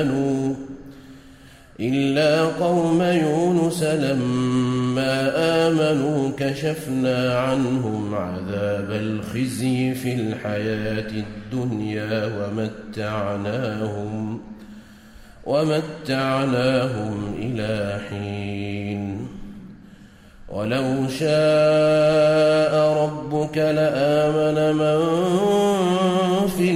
آمنوا إلا قوم يونس لما آمنوا كشفنا عنهم عذاب الخزي في الحياة الدنيا ومتعناهم ومتعناهم إلى حين ولو شاء ربك لآمن من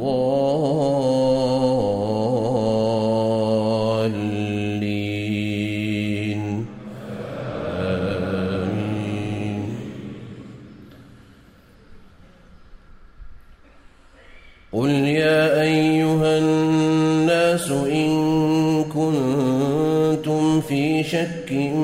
آمين. قل يا أيها الناس إن كنتم في شك من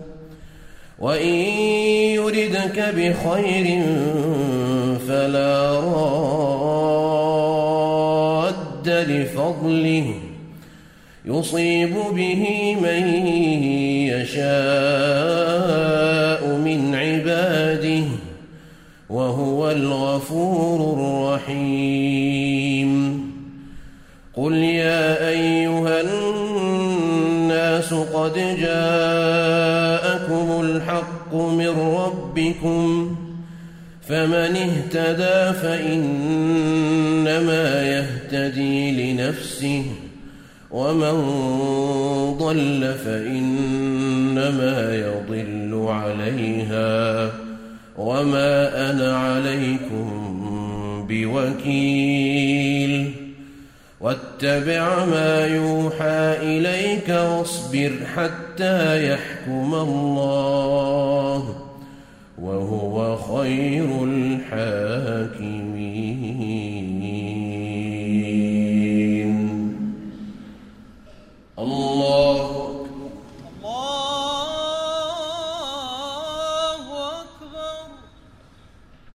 وإن يردك بخير فلا راد لفضله. يصيب به من يشاء من عباده وهو الغفور الرحيم. قل يا أيها الناس قد جاءكم الحق من ربكم فمن اهتدى فإنما يهتدي لنفسه ومن ضل فإنما يضل عليها وما أنا عليكم بوكيل واتبع ما يوحى إليك واصبر حتى يحكم الله وهو خير الحاكمين.